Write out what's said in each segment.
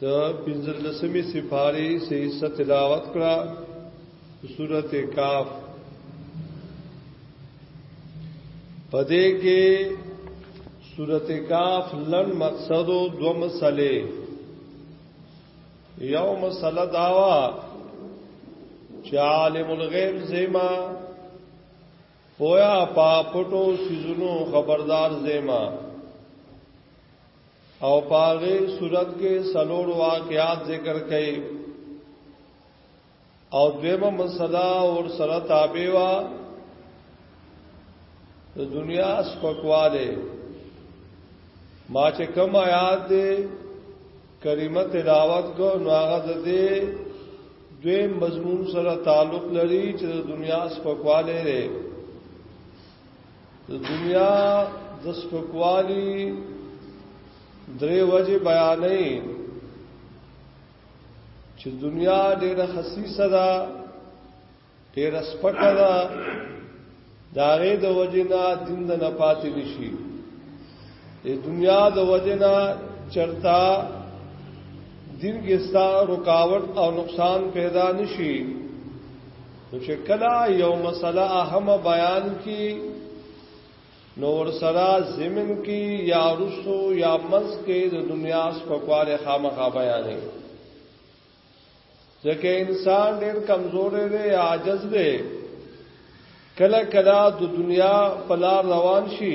د پنځلسمې سپارې سې ستلاوت کړه سورته کاف پدې کې سورته کاف لن مقصد دو مسلې یو مسله داوا چې عالم الغیب زیما پویا پا پټو سيزونو خبردار زیما او پاغه صورت کې سلور واقعات ذکر کړي او دیمه مسله اور سره تابع وا د دنیا سپکواله ما چې کوم آیات دې کریمه تلاوت کو نو هغه د دې دوی مضمون سره تعلق لري چې د دنیا سپکواله لري د دنیا د سپکوالی درې وجه بیانې چې دنیا ډېره خصيصه ده ډېره سپکه ده داغه د وجنا دین د نه پاتې نشي د دنیا د وجنا چرتا دین کې ستا رکاوټ او نقصان پیدا نشي نو چې کله یو مسله اهم بیان کی نو ور سره زمن کی یا رسو یا منځ کې د دنیا سپکواله خامخا بیانې ځکه انسان ډیر کمزور دی عاجز دی کله کله د دنیا په لار روان شي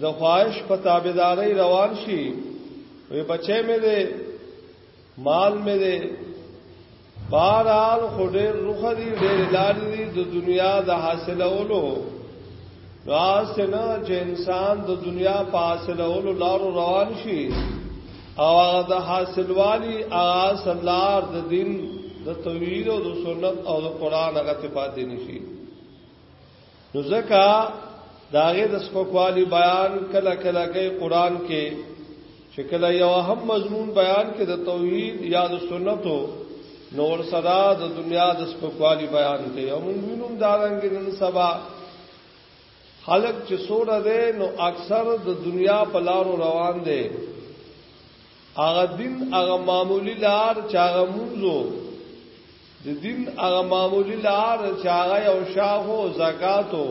د خواهش په تابعداري روان شي وی بچې مې دې مال مې دې بارال خډې روخ دي ډېر لار دي د دنیا د حاصلولو راس نه چې انسان د دنیا په حاصلولو لارو روان شي او هغه د حاصلوالي هغه سلار د دین د توحید او د سنت او د قران هغه ته پاتې نشي نو ځکه داغه د سپکوالي بیان کله کله کې قران کې چې کله یو هم مضمون بیان کې د توحید یا د سنتو نور صدا د دنیا د سپکوالي بیان کې یو مونږ وینم دارنګ نن سبا خلق چې سوره ده نو اکثر د دنیا په لارو روان دي هغه دین هغه معمولی لار چې هغه مونږو د دین هغه معمولی لار چې هغه یو شاخو زکاتو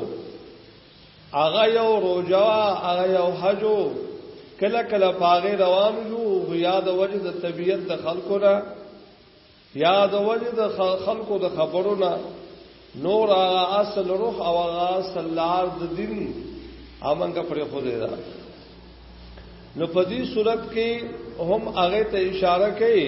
هغه یو روزه هغه یو حج کله کله پاغه روان شو خو یاد وجه د طبیعت د خلکو نه یاد وجه د خلکو د خبرو نه نور هغه اصل روح او هغه اصل لار د دین امنګه پر خو دی دا نو په دې صورت کې هم هغه ته اشاره کوي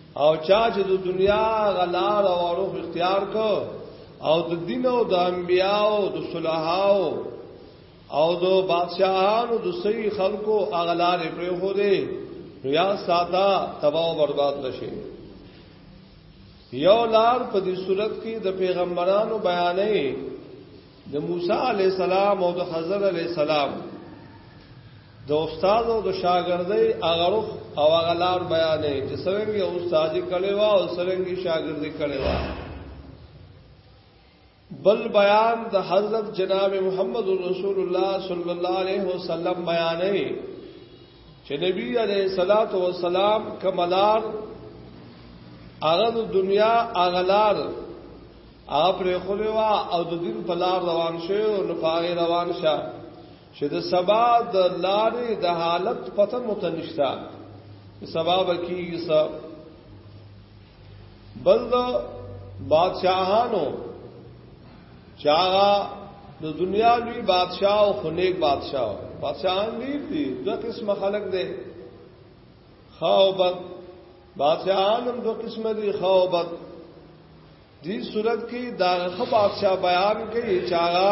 او چا چې د دنیا غلار او روح اختیار کو او د دین او د انبیاو د صلحاو او د بادشاہانو د صحیح خلکو اغلار پر هو دي یا ساده تباہ او برباد نشي یو لار په دې صورت کې د پیغمبرانو بیانې د موسی علی السلام او د خضر علی السلام د استاد او د شاګردۍ هغه روخ او هغه لار بیانې چې څنګه استادي کړي وا او څنګه شاګردي کړي وا بل بیان د حضرت جناب محمد رسول الله صلی الله علیه وسلم بیانې چې نبی علیہ الصلات والسلام کملار هغه د دنیا اغلار هغه پر خلوا او د دین په لار روان شو نو هغه روان شه چې د سبا د لارې د حالت پته متنشتا سبا بکیږي سب بل د بادشاہانو چاغه د دنیا لوی بادشاہ او خنیک بادشاہ بادشاہان دی دي دو قسم خلق دي خاو بد بادشاہان هم دو قسم دي خاو بد دې صورت کې دا خو بادشاہ بیان کوي چاغه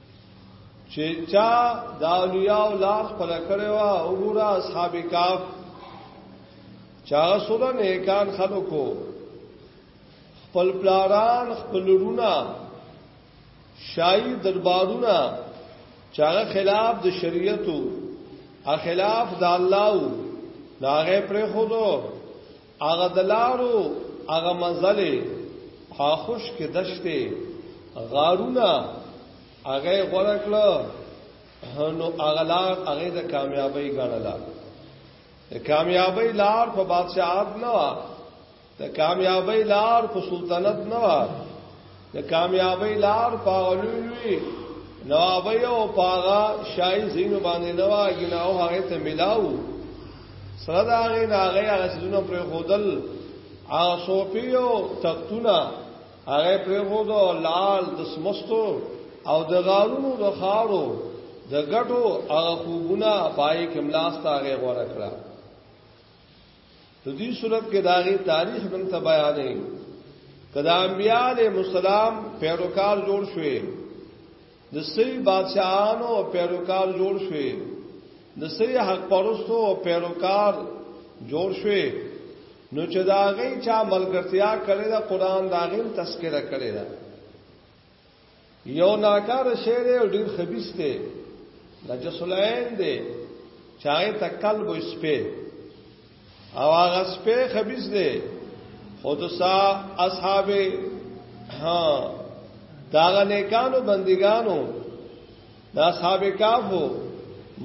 چې چا د اولیاء لار خپل کړی و او ګور اصحاب کاف چا سره نیکان خلکو خپل پلاران خپل رونا شای دربارونه چا خلاف د شریعتو ا خلاف د الله او لاغه پر خودو هغه د لارو، هغه مزلې، هغه خشکې دشتې، غارونه هغه یې غوره کړه، نو هغه لار هغه د کامیابۍ ګڼله. د کامیابۍ لار په بادشاهت نه وه، د کامیابۍ لار په سلطنت نه وه، د کامیابی لار پاغلوی نوابی او پاغا شای زینو باندې نوا ګناو هغه ته ملاو سره دا هغه ناغه هغه سونه پر خودل او صوفیو تختونه هغه پر خودو لال د سمستو او د غارونو د خارو د ګټو هغه خوبونه پای کملاس ته هغه غوړه کړه نو دې صورت کې داغه تاریخ موږ ته بیانې کدا انبیاء علیه السلام پیروکار جوړ شوې د سې بادشاہانو پیروکار جوړ شوې د سې حق پرستو پیروکار جوړ شوې نو چې داغه چا ملګرتیا کړې دا قران داغه تذکرہ کړې ده یو ناکار شعر او ډیر خبيث دی نجس العين دی چای ته قلب سپه او هغه سپه خبيث دی خود سا اصحاب ها داغه نیکانو بندګانو دا صاحب کافو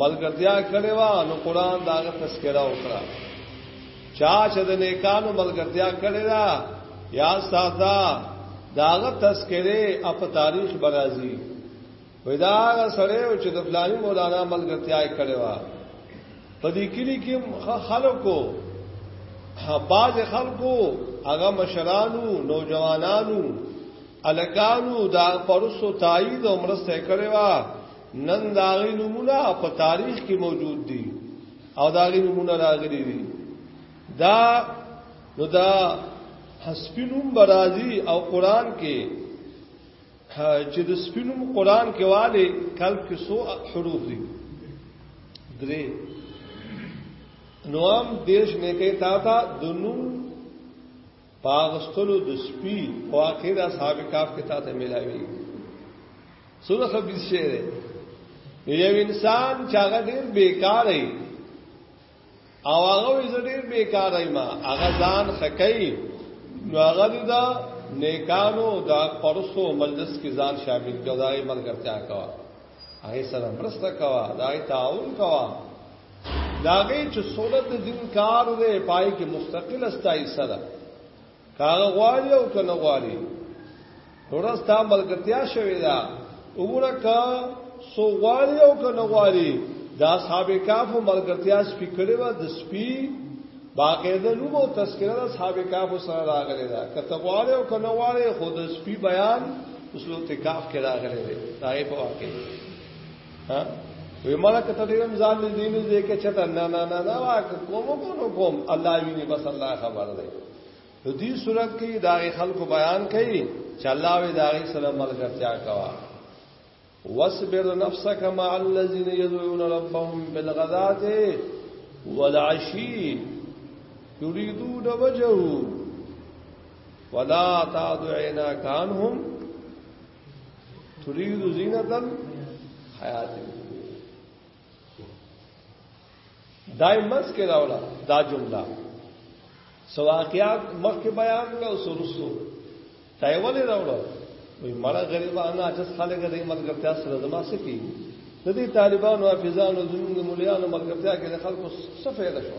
ملګرتیا کړي وا نو قران دا تذکرہ وکړه چا چې د نیکانو ملګرتیا کړي دا یا ساده داغه تذکره اپ تاریخ برازي ودا سره چې د فلاني مولانا ملګرتیا کړي وا په دې کلی کې خلکو باز خلکو هغه مشرانو نوجوانانو الګانو دا پرسو تایید او مرسته کړې وا نن دا غي نمونه په تاریخ کې موجود دي او دا غي نمونه راغلي دي دا نو دا حسبینم برازي او قران کې چې د سپینم قران کې والي کلب کې سو حروف دي درې نوام دیش نه کوي تا تا دنو پاغستلو د سپی واقع د اصحاب کاف کې تاسو ملاوي سره خبيز شه دی یو انسان چې هغه ډیر بیکار دی او هغه یې ډیر بیکار دی ما هغه ځان خکای نو هغه دا نیکانو دا پرسو مجلس کې ځان شامل کړای ملګرتیا کوا هغه سره مرسته کوا دای تعاون کوا داغه چې سنت دین کار دی پای کې مستقل استای سره کاغه غواړي او کنه غواړي ورستا ملګرتیا شوی دا وګوره کا سو غواړي او کنه غواړي دا اصحاب کاف ملګرتیا سپی کړي و د سپی باقاعده نوم او تذکرہ د اصحاب کاف سره راغلی دا کته غواړي او کنه غواړي خود سپی بیان اصول تکاف کې راغلی دی دا په واقع ها وی مړه کته دې هم ځان دې دینو دې کې چته نه نه نه دا واک کوم کوم کوم الله ویني بس الله خبر دی په دې صورت کې دا خلکو بیان کړي چې الله وی دا غي سره ملګرتیا کوا واصبر نفسك مع الذين يدعون ربهم بالغداة والعشي يريدون وجهه ولا تعد عيناك عنهم تريد زينة الحياة دای مس کې راولا دا جمله سواقيات مخکې بیان کړو سرسو تای ولې راوړو وی مړه غریبانه اجس خلک دې ملګرتیا سره زما سکی د دې طالبانو حافظانو زموږ مليانو ملګرتیا کې د خلکو څه فائدہ شو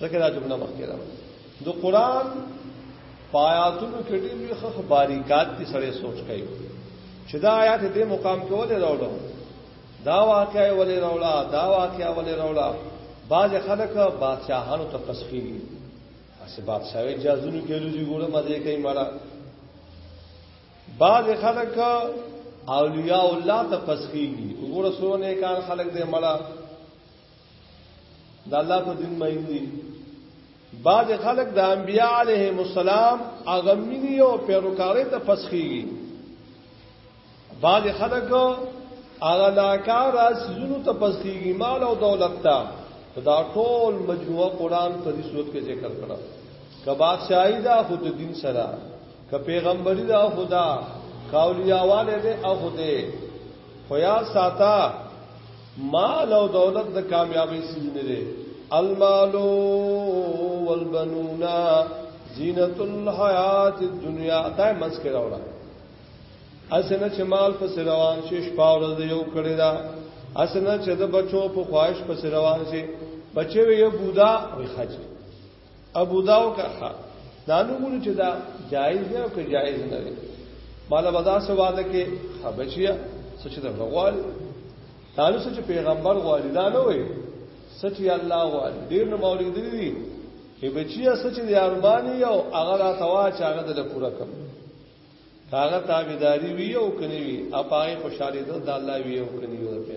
ځکه دا جمله مخکې راوړه د قران پایاتونو کې ډېر لوی خخ باریکات دي سره سوچ کوي چې دا آیات دې مقام کې ولې راوړو دا واقعي ولې راوړا دا واقعي ولې راوړا بعض خلک بادشاہانو ته تسخیر دي اسه بادشاہ اجازهونو کې لږی ګوره مزه کوي مړه بعض خلک اولیاء الله ته تسخیر دي وګوره سونه کار خلک دې مړه د الله په دین مې دي بعض خلک د انبیاء علیهم السلام هغه مینی او پیروکاري ته فسخيږي بعض خلک هغه لاکار سيزونو ته فسخيږي مال او دولت ته دا ټول مجموعه قران په دې صورت کې ذکر کړه کبا شاهدا خود دین سره ک پیغمبري دا خدا کاولیاواله دې او خدای خو یا ساته مال او دولت د کامیابی سیز نه دی المال والبنون زینت الحیات الدنیا دا مسکه راوړه اسنه چې مال په روان شي شپاور د یو کړي دا اسنه چې د بچو په خواهش په روان شي بچو یو بودا وي خاجه ابو داو کا دا نو ګورو چې دا جایز دی او که جایز نه دی مال ودا سو واده کې خبچیا سچ د غوال تعالی سچ پیغمبر غوال دا نه وي سچ یا الله غوال ډیر نو مولید دی هی بچیا سچ دی ارمانی او هغه را توا چې هغه د پورا کم هغه تابعداري وی او کني وی اپای خوشاله ده د الله وی او کني وی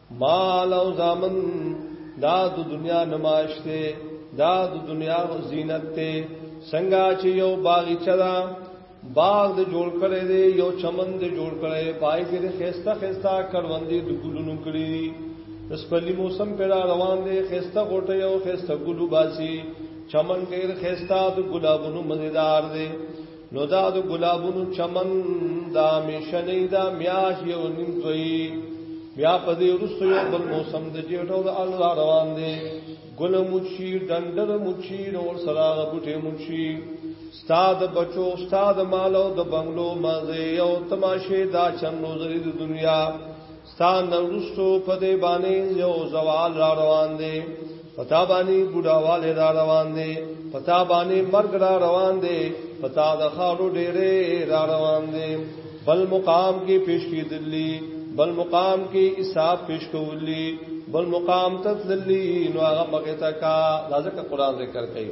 مال او زامن دا د دنیا نمایش دی دا د دنیا زینت دی څنګه چې یو باغچه ده باغ د جوړ کړي دی یو چمن د جوړ کړي پای کې د خيستا خيستا کروندې د ګلونو کړي د سپلی موسم پیدا روان دی خيستا غټه یو خيستا ګلو باسي چمن ډېر خيستا د ګلابونو مزیدار دی نو دا د ګلابونو چمن دا مشنې دا میاش یو نیم دوی بیا په دې ورسو یو بل موسم د جیټو د الله روان دی ګل مچی ډندر مچی نو سراغ بوټي مچی استاد بچو استاد مالو د بنگلو مزه یو تماشه دا چنو زری د دنیا ستان نورستو په دې باندې یو زوال را روان دی پتا باندې بډاواله را روان دی پتا باندې مرګ را روان دی پتا د خاورو ډېرې را روان دی بل مقام کې پیش کېدلی بل مقام کې حساب پیش کولی بل مقام تدلی نو هغه مګه تا کا لازم قرآن ذکر کوي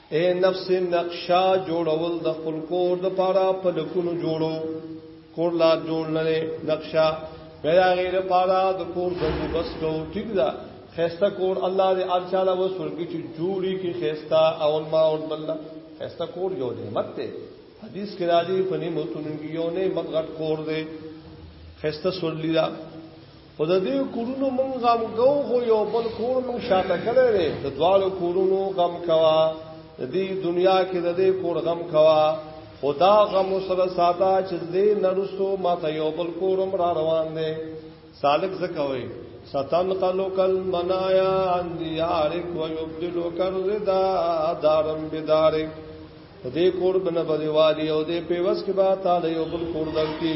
اې نفس نقشا جوړول د خپل کور د پاره په لکونو جوړو کور لا جوړ نه نقشا بیا غیر پاره د کور بندوبس کو ټیک ده خسته کور الله دې ارچاله وسورګي چې جوړي کې خسته او ما او بل خسته کور یو نعمت ده حدیث کې راځي په نعمتونو کې یو نعمت غټ کور ده خسته سورلی ده خو د دې کورونو مونږ غم کو خو یو بل کور مونږ شاته کړی دی د دوالو کورونو غم کوا د دې دنیا کې د دې کور غم کوا خدا غم سره ساته چې دې نرسو ماته یو بل کور را روان دی سالک زکوي ستن قلق المنایا عن دیارک ويبدلک الرضا دارم بدارک دې کور بنه بدیوالی او دې پیوس کې با تعالی یو بل کور درکې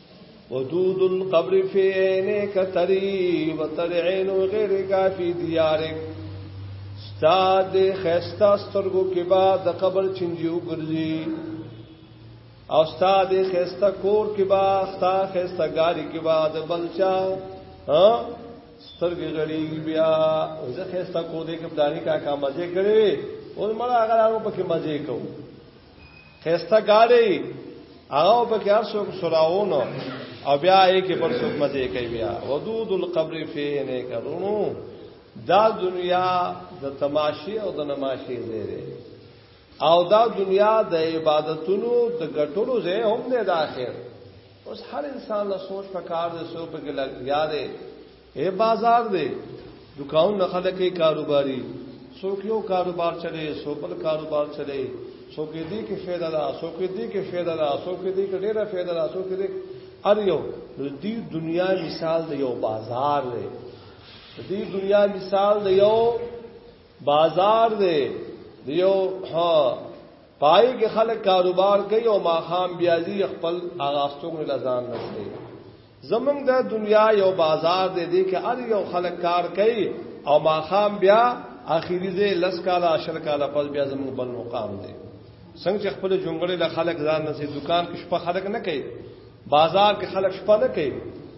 ودود القبر فی عینک تری و تر عین غیر کافی دیارک ستا د خستا سترګو کې با د قبر چنجیو ګرځي او ستا د خستا کور کې با ستا خستا ګاری کې با د بلچا ها سترګې غړي بیا زه خستا کو دې کې بدانی کا کا مزه کړې او مړه هغه هغه پکې مزه کوو خسته ګاډي هغه په کې هر څوک سراونو او بیا یې کې بل څوک مزه کوي بیا ودود القبر فی نه کرونو دا دنیا د تماشې او د نماشې ځای دی او دا دنیا د عبادتونو د ګټلو ځای هم دی د اخر اوس هر انسان له سوچ په کار دی سو په کې لګیا دی اے بازار دی دکان نه خلک کاروباري څوک یو کاروبار چلے څوک بل کاروبار چلے څوک دې کې فایده ده څوک دې کې فایده ده څوک دې کې ډېره فایده ده څوک دې ار یو دې دنیا مثال دی یو بازار دی دې دنیا مثال دی یو بازار دی یو ها پای کې خلک کاروبار کوي او ماخام بیازي خپل اغاستو لزان نسته زمونږ د دنیا یو بازار دی دی کې هر یو خلک کار کوي او ماخام بیا اخیری زه لس کاله عشر کاله پس بیا زمونږ بل مقام دی څنګه چې خپل جونګړې له خلک ځان نه سي دکان کې شپه خلک نه کوي بازار کې خلک شپه نه کوي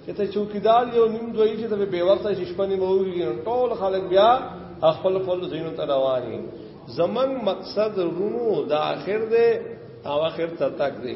چې ته چوکیدار یو نیم دوی چې ته به وخت شي شپه نیمه وږي ټول خلک بیا خپل خپل زینو ته رواني زمنګ مقصد رونو د اخر دی او اخر تر تک دی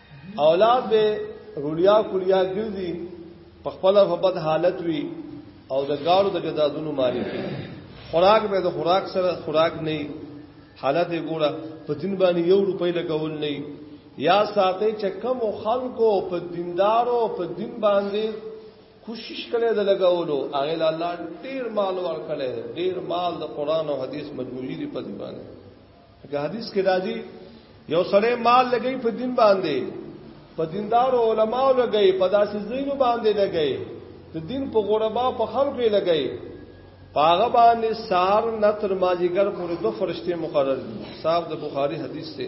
اولاد به رولیا کولیا ګرځي په خپل په بد حالت وي او د ګاړو د جدادونو مالک وي خوراک به د خوراک سره خوراک نه حالت یې ګوره په دین باندې یو روپۍ لګول نه یا ساتي چې کم خلکو په دیندارو په دین باندې کوشش کړي د لګولو هغه الله ډیر مال ورکړي ډیر مال د قران او حدیث مجموعي دی په دې باندې که حدیث کې راځي یو سړی مال لګي په دین باندې په دیندار علماء لګي په داسې زینو باندې لګي د دین په غربا په خلکو یې لګي پاغه باندې سار نتر ماجیګر پورې دوه فرشته مقرر دي صاحب د بخاری حدیث ته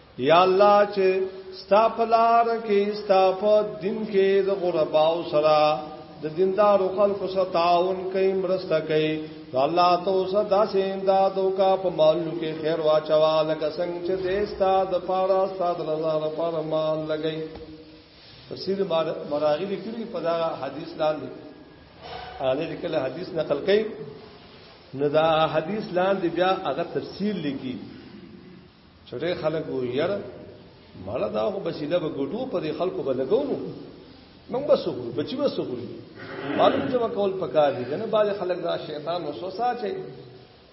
یا الله چې ستا په لار کې ستا په دین کې د غرباو سره د دیندارو خلکو سره تعاون کوي مرسته کوي نو الله ته اوس داسې امدادو کا په مالو کې خیر واچوا لکه څنګه چې دې ستا د پاره ستا د رضا لپاره مال لګي تفسیر مراغی لیکلی په دا حدیث لاندې هغه لیکل حدیث نقل کړي نو دا حدیث لاندې بیا هغه تفسیر لیکي چټه خلک وو یار مړه دا خو بسیده به ګټو په دې خلکو به لګو نو موږ بس وګورو بچي بس وګورو معلوم چې وکول پکار دي کنه باز خلک دا شیطان وسوسه چي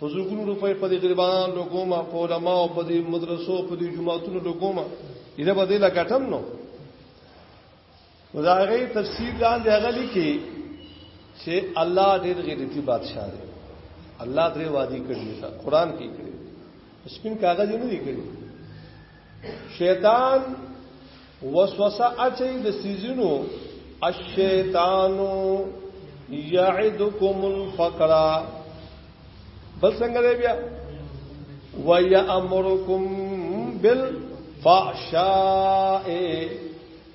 حضورګونو روپې په دې غریبان لوګو ما په علماء په دې مدرسو په دې جماعتونو لوګو ما دې به دې لګټم نو دا غي تفسیر لاندې هغه لیکي چې الله ډېر غیرتی بادشاہ دی الله درې وادي کړی دا قران کې کړی سپین کاغذ نه دی کړی شیطان وسوسه اچي د سيزونو الشیطان یعدکم الفقر بل څنګه دی بیا ويأمركم بالفحشاء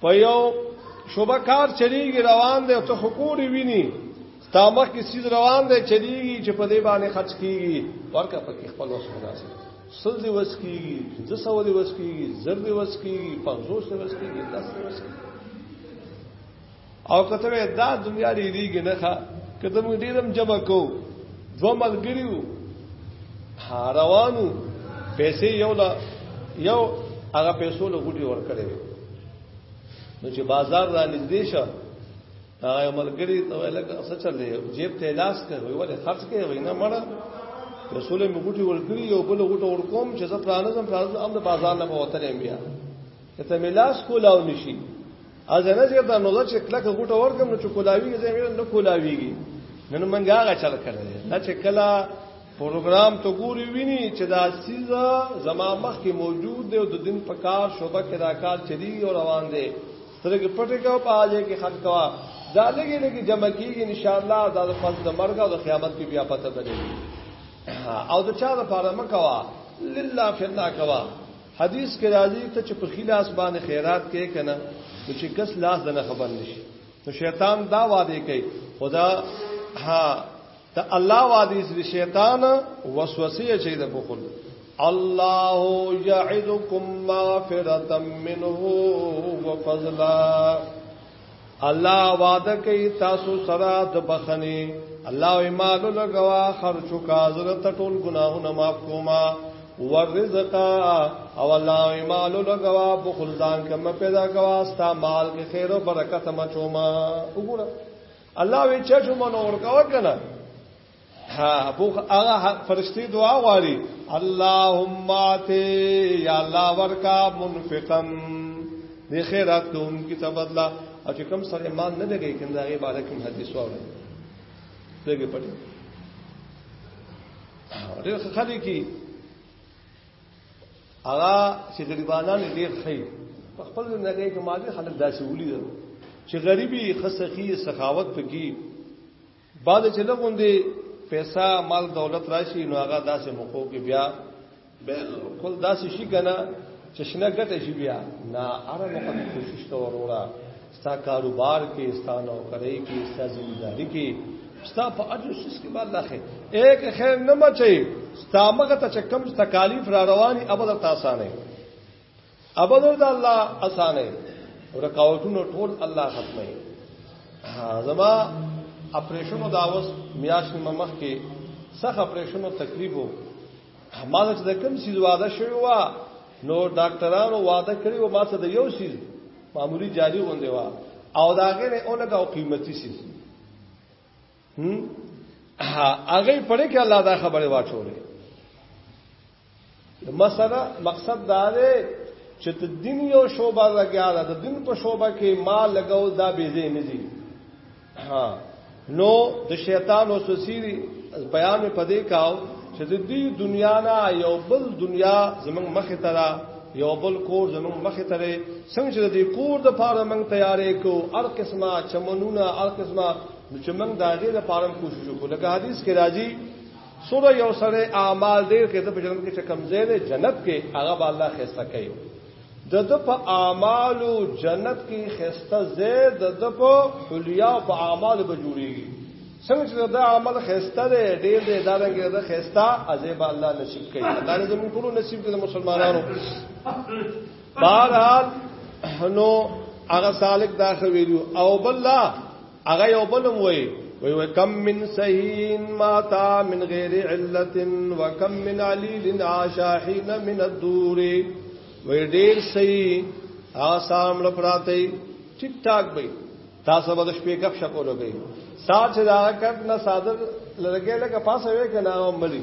په یو شوبه کار چلیږي روان دی ته حکومت ویني تامه کې سیز روان دی چلیږي چې په دې باندې خرج کیږي ورکه پکې خپل وس مناسب سل دی وس کیږي د سو دی وس کیږي زر دی وس کیږي پنځوس دی وس کیږي لس دی وس کیږي او کته دا دنیا لري کې نه ښه کته موږ ډیرم جمع کوو دوه ملګری وو روانو پیسې یو لا یو هغه پیسو له غوډي ور کړې نو چې بازار را نږدې شه هغه ملګری ته ویل څه چل دی جیب ته لاس کوي ولې خرج کوي وینا مړه رسول می غوټي ورګری یو بل غوټه ور کوم چې زه پرانزم پرانزم ام د بازار نه وته نه بیا ته ملاس کولاو نشي ازنه زیر دا نو چې کله غوټه ورکم نو چې کولاویږي زه مې نه کولاویږي نن منګه هغه چل کړل نه چې کله پروګرام ته ګوري ویني چې دا سیزه زما مخ کې موجود دی او د دین په کار شوبه کې دا کار چلی او روان دی سترګې پټې کا په حاله کې خلک وا دا لګي لګي جمع کیږي ان شاء الله دا د پس د مرګ او د قیامت کې بیا پته بلې او د چا د پاره مکوا لله فی الله کوا حدیث کې راځي ته چې په خلاص باندې خیرات کې کنه نو چې کس لاس دنه خبر نشي نو شیطان دا وعده کوي خدا ها ته الله وعده دې شیطان وسوسه چي د بخل الله يعدكم مغفرة منه وفضلا الله وعده کوي تاسو سره د بخنه الله یې مال لګوا خرچو کا حضرت ټول ګناهونه معاف کوما ورزق او الله یې مال لګوا بخل ځان کم پیدا کوا ستا مال کې خیر او برکت مچوما وګوره الله وی چې څومره نور کاوه کنه ها بوخ هغه فرشتي دعا غواړي اللهم اتی یا الله ورکا منفقم دی خیرات کوم کی تبدلا او چې کوم سره ایمان نه لګی کنده هغه بارک کوم حدیث وره دغه پټ ډېر خلک کی هغه چې غریبانان ډېر خي په خپل زندګۍ کې ماضي خلک داسې ولي چې غریبي خسخي سخاوت پکې بعد چې لګوندې پیسې مال دولت راشي نو هغه داسې موقعو کې بیا بالکل داسې شي کنه چې شنه ګټه شي بیا نه اره وخت کوشش ته وروړه ستا کاروبار کې ستا نوکرۍ کې ستا ځمداري کې ستا په اجر سس کې بعد لاخه ایک خیر نه مچي ستا مغه ته کم تکالیف را رواني ابدا تاسو نه ابدر د الله اسانه رکاوټونو ټول الله ختمه زما اپریشنو دا اوس میاش نیمه مخ کې سخ اپریشنو تکلیف وو ما چې د کوم سیز واده شوی و نو ډاکټرانو واده کړی و ما څه د یو سیز معمولی جاری غوندې و او دا غره اونګه او قیمتي سیز هغه پرې کې الله دا خبره واچولې مسله مقصد دا دی چې د دین یو شوبه لګیا ده د دین په شوبه کې ما لګاو دا به زی نه دي ها نو د شیطان او سسیری بیان په دې کاو چې د دې دنیا نه یو بل دنیا زمنګ مخه ترا یو بل کور زمنګ مخه ترې څنګه چې د دې کور د پاره منګ تیارې کو هر قسمه چمنونه هر قسمه نو چې موږ دا غي د پاره کوشش وکړو لکه حدیث کې راځي سره یو سره اعمال ډیر کې د جنت کې چې کمزې ده جنت کې هغه به الله خسته کوي د د په اعمالو جنت کې خسته زید د د په حلیا په اعمالو به جوړیږي څنګه چې دا عمل خسته ده ډیر دې دا رنګ ده خسته عذاب الله نصیب کوي دا نه زموږ ټول نصیب کې مسلمانانو بهرحال نو هغه سالک داخوي او بالله هغه یو بلم وای وی وکم من سهین ماتا من غیر علت وکم من علیل عاشاحین من الدور وی ډیر سی آسام لپراتی ٹک ٹاک بی تاسو به د شپې غب شپو لګی سات چې دا کټ نه صادر لګی لکه پاسه وې کنه ملي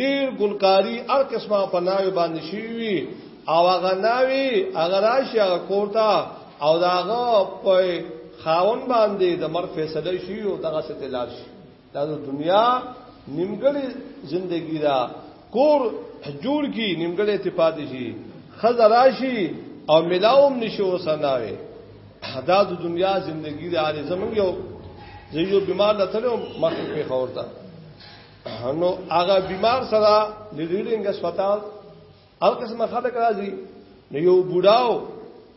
ډیر ګلکاری هر قسمه په ناوی باندې شوی وي او هغه ناوی هغه راشي هغه کوړتا او داغه په خاون باندې د مر فیصله شي او دغه ستلار شي دا د دنیا نیمګړی زندگی دا کور جوړ کی نیمګړی اتفاق شي خزر راشي او ملاوم نشو سناوي دا د دنیا زندگی د عارض زمونږ یو زیو بیمار لته مخ په خورتا نو هغه بیمار سره د ریډینګ هسپتال او قسم خلک راځي نو یو بوډاو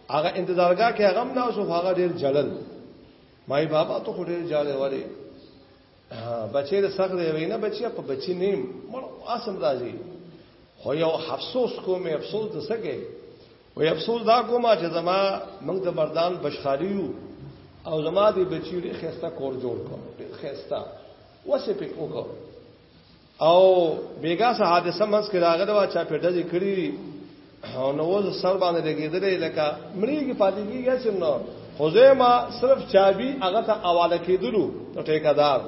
هغه انتظارګه کې هغه نه اوسو هغه ډیر جلل مای بابا ته خو ډیر جاله وره بچی د سخت دی وینا بچی په بچی نیم مړ اسم راځي خو یو افسوس کوم افسوس د سګه وې افسوس دا کوم چې زما موږ د مردان بشخاریو او زما د بچی ډیر خسته کور جوړ کوم ډیر خسته وسه په وکړه او بیګا سه حادثه منځ کې راغله وا چا په دځې کړی او نو وز سر باندې لګیدلې لکه مړیږي پاتې کیږي چې نو خزیمه صرف چابي هغه ته حواله کیدلو ته ټیکادار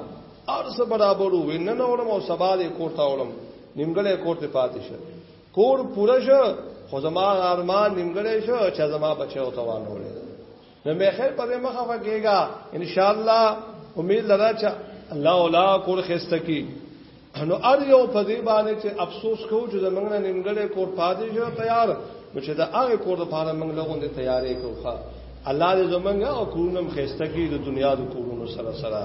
ارس برابرو ویننه اورم او سبا دې کوټه اورم نیمګړې کوټه پاتې شه کور پوره شه خو زما ارمان نیمګړې شو چې زما بچو ته وانه وړي نو مې خیر په دې مخه فکیږي ان شاء الله امید لرا چې الله ولا کور خسته کی نو ار یو په دې باندې چې افسوس کو چې زمنګ نه نیمګړې کور پاتې شو تیار نو چې دا هغه کور لپاره موږ له غوندې تیارې کوخه الله دې زمنګ او کورونم خسته کی د دنیا د کورونو سره سره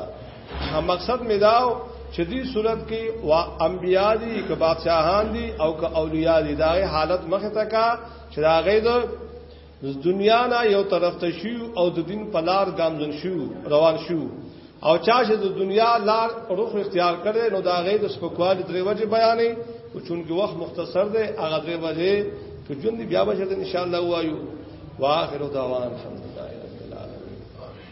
هم مقصد مې داو چې دې صورت کې وا انبیا دي که بادشاہان دي او که اولیاء دي دا حالت مخه تکا چې دا غي د دنیا نه یو طرف ته شو او د دین په لار ګامزن شو روان شو او چا چې د دنیا لار روخ اختیار کړي نو دا غي د سپکوال درې وجه بیانې او چونګې وخت مختصر دی هغه درې وجه چې جون دی بیا به ان شاء الله وایو واخر دعوان الحمدلله رب العالمین آمین